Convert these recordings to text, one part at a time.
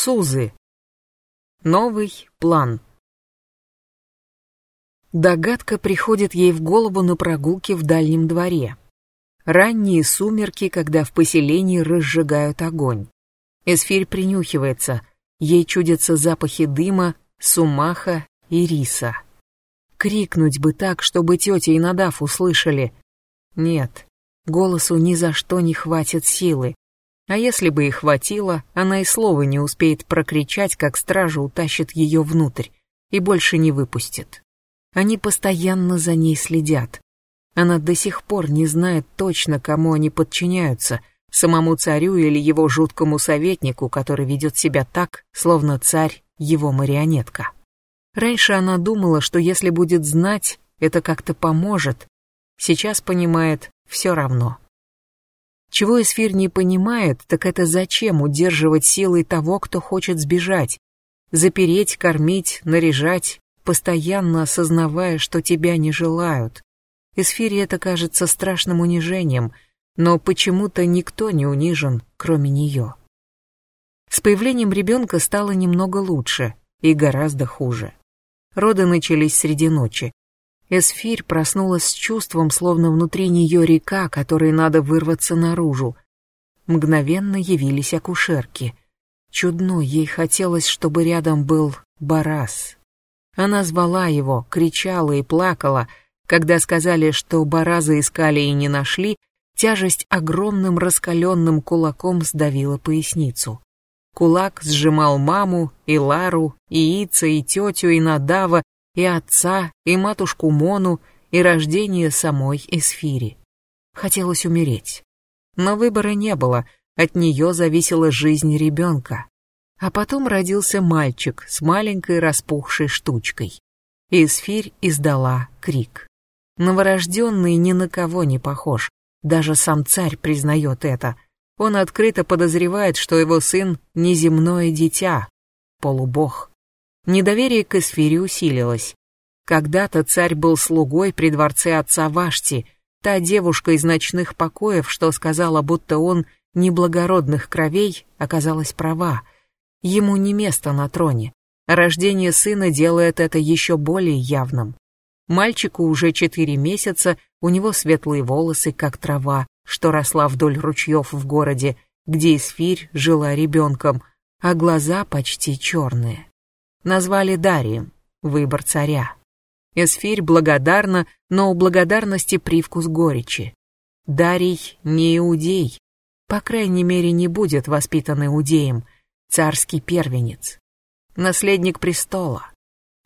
Сузы. Новый план. Догадка приходит ей в голову на прогулке в дальнем дворе. Ранние сумерки, когда в поселении разжигают огонь. Эсфирь принюхивается, ей чудятся запахи дыма, сумаха и риса. Крикнуть бы так, чтобы тетя и Надав услышали. Нет, голосу ни за что не хватит силы. А если бы и хватило, она и слова не успеет прокричать, как стража утащит ее внутрь и больше не выпустит. Они постоянно за ней следят. Она до сих пор не знает точно, кому они подчиняются, самому царю или его жуткому советнику, который ведет себя так, словно царь его марионетка. Раньше она думала, что если будет знать, это как-то поможет. Сейчас понимает, все равно. Чего Эсфир не понимает, так это зачем удерживать силой того, кто хочет сбежать. Запереть, кормить, наряжать, постоянно осознавая, что тебя не желают. Эсфире это кажется страшным унижением, но почему-то никто не унижен, кроме нее. С появлением ребенка стало немного лучше и гораздо хуже. Роды начались среди ночи. Эсфирь проснулась с чувством, словно внутри нее река, которой надо вырваться наружу. Мгновенно явились акушерки. Чудно, ей хотелось, чтобы рядом был Барас. Она звала его, кричала и плакала. Когда сказали, что Бараза искали и не нашли, тяжесть огромным раскаленным кулаком сдавила поясницу. Кулак сжимал маму, и Лару, и Ица, и тетю, и Надава, и отца, и матушку Мону, и рождение самой Эсфири. Хотелось умереть. Но выбора не было, от нее зависела жизнь ребенка. А потом родился мальчик с маленькой распухшей штучкой. И Эсфирь издала крик. Новорожденный ни на кого не похож, даже сам царь признает это. Он открыто подозревает, что его сын — неземное дитя, полубог. Недоверие к Эсфире усилилось. Когда-то царь был слугой при дворце отца Вашти, та девушка из ночных покоев, что сказала, будто он неблагородных кровей, оказалась права. Ему не место на троне. Рождение сына делает это еще более явным. Мальчику уже четыре месяца, у него светлые волосы, как трава, что росла вдоль ручьев в городе, где Эсфирь жила ребенком, а глаза почти черные назвали Дарием, выбор царя. Эсфирь благодарна, но у благодарности привкус горечи. Дарий не иудей, по крайней мере не будет воспитан иудеем, царский первенец, наследник престола.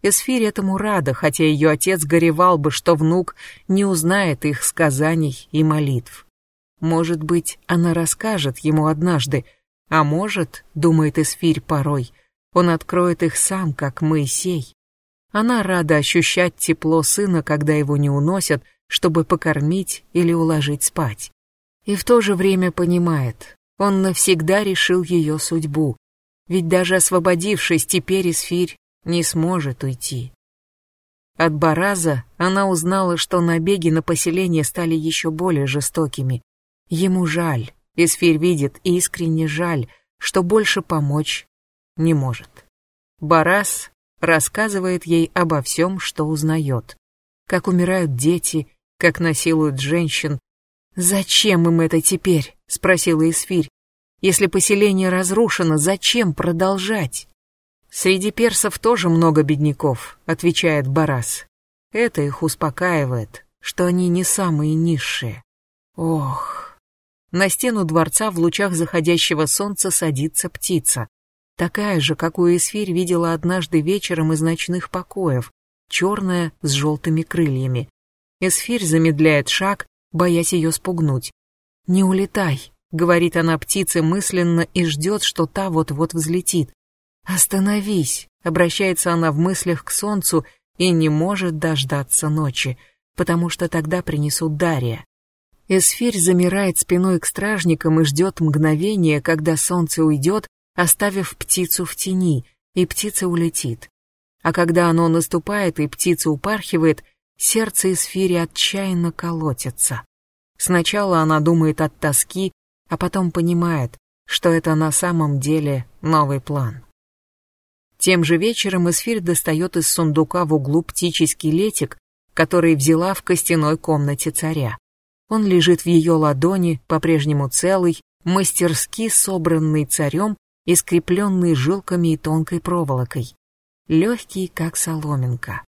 Эсфирь этому рада, хотя ее отец горевал бы, что внук не узнает их сказаний и молитв. Может быть, она расскажет ему однажды, а может, думает Эсфирь порой, он откроет их сам, как Моисей. Она рада ощущать тепло сына, когда его не уносят, чтобы покормить или уложить спать. И в то же время понимает, он навсегда решил ее судьбу, ведь даже освободившись, теперь Исфирь не сможет уйти. От Бараза она узнала, что набеги на поселение стали еще более жестокими. Ему жаль, Исфирь видит искренне жаль, что больше помочь не может. Барас рассказывает ей обо всем, что узнает. Как умирают дети, как насилуют женщин. «Зачем им это теперь?» — спросила Исфирь. «Если поселение разрушено, зачем продолжать?» «Среди персов тоже много бедняков», — отвечает Барас. «Это их успокаивает, что они не самые низшие». Ох. На стену дворца в лучах заходящего солнца садится птица такая же, какую Эсфирь видела однажды вечером из ночных покоев, черная с желтыми крыльями. Эсфирь замедляет шаг, боясь ее спугнуть. «Не улетай», — говорит она птице мысленно и ждет, что та вот-вот взлетит. «Остановись», — обращается она в мыслях к солнцу и не может дождаться ночи, потому что тогда принесут Дария. Эсфирь замирает спиной к стражникам и ждет мгновения, когда солнце уйдет, оставив птицу в тени, и птица улетит. А когда оно наступает и птица упархивает, сердце Эсфири отчаянно колотится. Сначала она думает от тоски, а потом понимает, что это на самом деле новый план. Тем же вечером Эсфирь достает из сундука в углу птичий скелетик, который взяла в костяной комнате царя. Он лежит в ее ладони, по-прежнему целый, мастерски собранный царем и скрепленный жилками и тонкой проволокой. Легкий, как соломинка.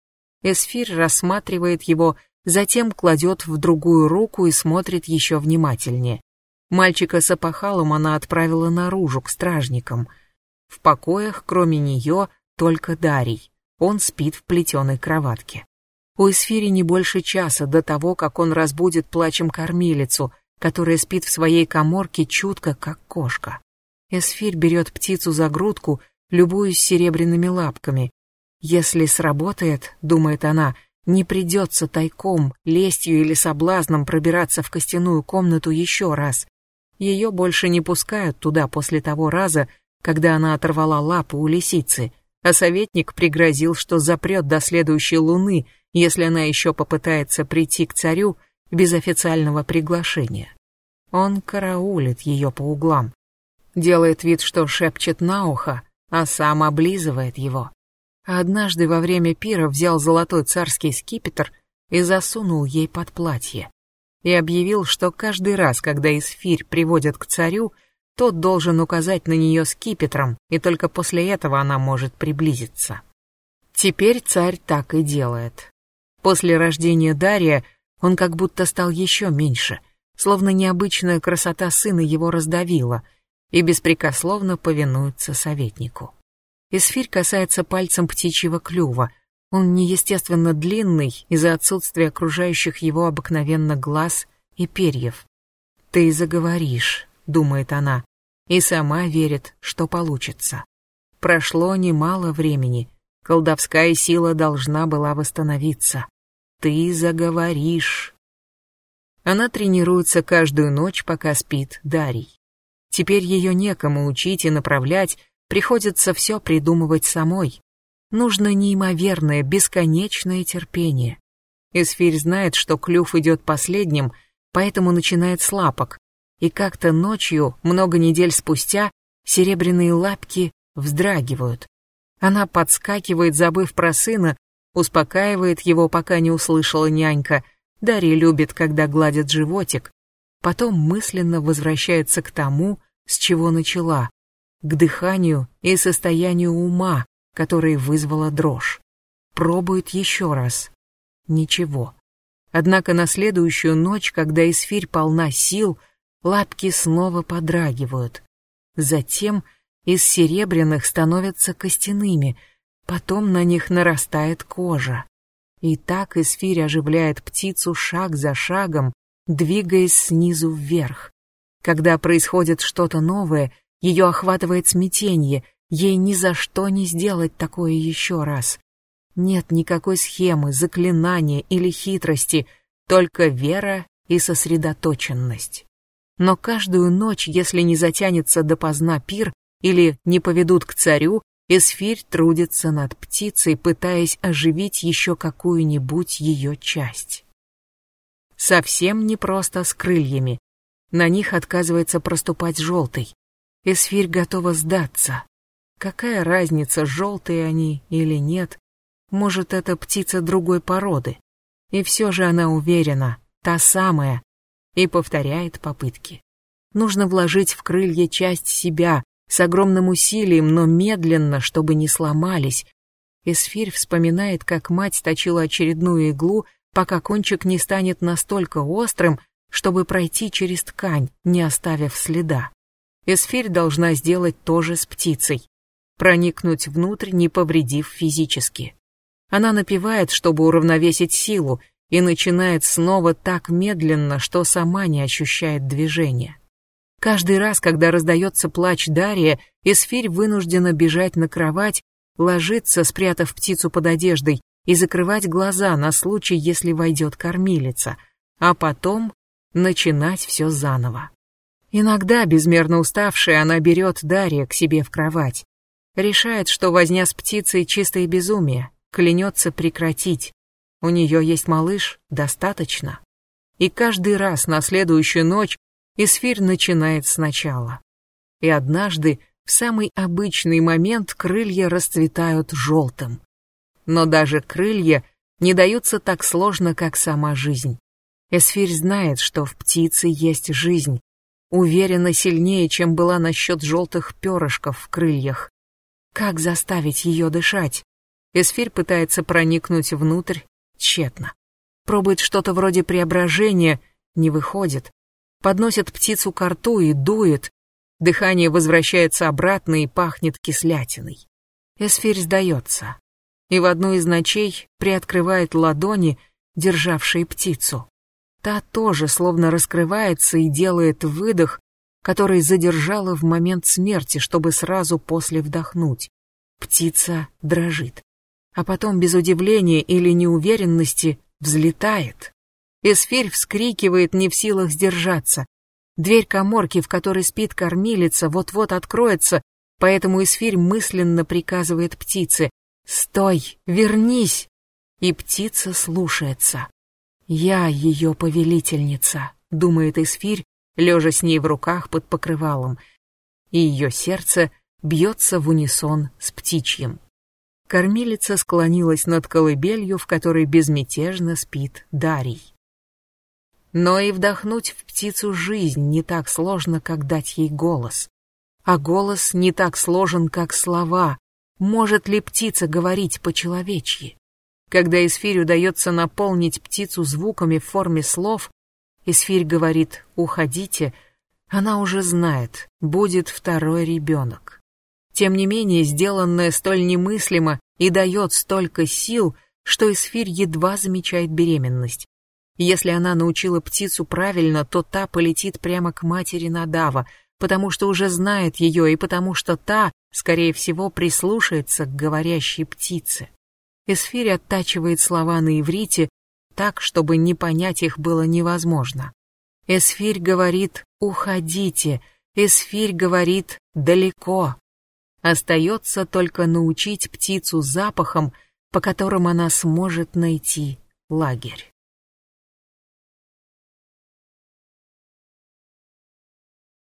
Эсфир рассматривает его, затем кладет в другую руку и смотрит еще внимательнее. Мальчика с опахалом она отправила наружу, к стражникам. В покоях, кроме нее, только Дарий. Он спит в плетеной кроватке. У Эсфири не больше часа до того, как он разбудит плачем кормилицу, которая спит в своей коморке чутко, как кошка. Эсфирь берет птицу за грудку, любуясь серебряными лапками. Если сработает, думает она, не придется тайком, лестью или соблазном пробираться в костяную комнату еще раз. Ее больше не пускают туда после того раза, когда она оторвала лапу у лисицы, а советник пригрозил, что запрет до следующей луны, если она еще попытается прийти к царю без официального приглашения. Он караулит ее по углам, делает вид, что шепчет на ухо, а сам облизывает его. Однажды во время пира взял золотой царский скипетр и засунул ей под платье. И объявил, что каждый раз, когда Исфирь приводят к царю, тот должен указать на нее скипетром, и только после этого она может приблизиться. Теперь царь так и делает. После рождения Дария он как будто стал еще меньше, словно необычная красота сына его раздавила, и беспрекословно повинуется советнику. Эсфирь касается пальцем птичьего клюва. Он неестественно длинный из-за отсутствия окружающих его обыкновенно глаз и перьев. «Ты заговоришь», — думает она, и сама верит, что получится. Прошло немало времени, колдовская сила должна была восстановиться. Ты заговоришь. Она тренируется каждую ночь, пока спит Дарий. Теперь ее некому учить и направлять, приходится все придумывать самой. Нужно неимоверное, бесконечное терпение. Эсфирь знает, что клюв идет последним, поэтому начинает с лапок, и как-то ночью, много недель спустя, серебряные лапки вздрагивают. Она подскакивает, забыв про сына, успокаивает его, пока не услышала нянька. Дарья любит, когда гладят животик. Потом мысленно возвращается к тому, с чего начала, к дыханию и состоянию ума, которое вызвало дрожь. Пробует еще раз. Ничего. Однако на следующую ночь, когда эсфирь полна сил, лапки снова подрагивают. Затем из серебряных становятся костяными, потом на них нарастает кожа. И так эсфирь оживляет птицу шаг за шагом, двигаясь снизу вверх. Когда происходит что-то новое, ее охватывает смятение, ей ни за что не сделать такое еще раз. Нет никакой схемы, заклинания или хитрости, только вера и сосредоточенность. Но каждую ночь, если не затянется допоздна пир или не поведут к царю, Эсфирь трудится над птицей, пытаясь оживить еще какую-нибудь ее часть. Совсем не просто с крыльями. На них отказывается проступать желтый. Эсфирь готова сдаться. Какая разница, желтые они или нет? Может, это птица другой породы. И все же она уверена, та самая, и повторяет попытки. Нужно вложить в крылья часть себя, с огромным усилием, но медленно, чтобы не сломались. Эсфирь вспоминает, как мать точила очередную иглу, пока кончик не станет настолько острым, чтобы пройти через ткань, не оставив следа. Эсфирь должна сделать то же с птицей. Проникнуть внутрь, не повредив физически. Она напевает, чтобы уравновесить силу, и начинает снова так медленно, что сама не ощущает движения. Каждый раз, когда раздается плач Дария, Эсфирь вынуждена бежать на кровать, ложиться, спрятав птицу под одеждой, и закрывать глаза на случай, если войдет кормилица, а потом начинать все заново. Иногда, безмерно уставшая, она берет Дарья к себе в кровать. Решает, что возня с птицей чистое безумие, клянется прекратить, у нее есть малыш, достаточно. И каждый раз на следующую ночь Исфирь начинает сначала. и однажды, в самый обычный момент, крылья расцветают желтым. Но даже крылья не даются так сложно, как сама жизнь. Эсфирь знает, что в птице есть жизнь, уверена сильнее, чем была насчет желтых перышков в крыльях. Как заставить ее дышать? Эсфирь пытается проникнуть внутрь, тщетно. Пробует что-то вроде преображения, не выходит. Подносит птицу к рту и дует. Дыхание возвращается обратно и пахнет кислятиной. Эсфирь сдается. И в одну из ночей приоткрывает ладони, державшие птицу. Та тоже словно раскрывается и делает выдох, который задержала в момент смерти, чтобы сразу после вдохнуть. Птица дрожит. А потом без удивления или неуверенности взлетает. Эсфирь вскрикивает, не в силах сдержаться. Дверь коморки, в которой спит кормилица, вот-вот откроется, поэтому Эсфирь мысленно приказывает птице «Стой! Вернись!» И птица слушается. «Я ее повелительница», — думает Эсфирь, лежа с ней в руках под покрывалом, и ее сердце бьется в унисон с птичьим. Кормилица склонилась над колыбелью, в которой безмятежно спит Дарий. Но и вдохнуть в птицу жизнь не так сложно, как дать ей голос. А голос не так сложен, как слова. Может ли птица говорить по-человечьи? Когда эсфирь удается наполнить птицу звуками в форме слов, эсфирь говорит «уходите», она уже знает, будет второй ребенок. Тем не менее, сделанное столь немыслимо и дает столько сил, что эсфирь едва замечает беременность. Если она научила птицу правильно, то та полетит прямо к матери Надава, потому что уже знает ее и потому что та, скорее всего, прислушается к говорящей птице. Эсфирь оттачивает слова на иврите так, чтобы не понять их было невозможно. Эсфирь говорит «уходите», Эсфирь говорит «далеко». Остается только научить птицу запахом, по которым она сможет найти лагерь.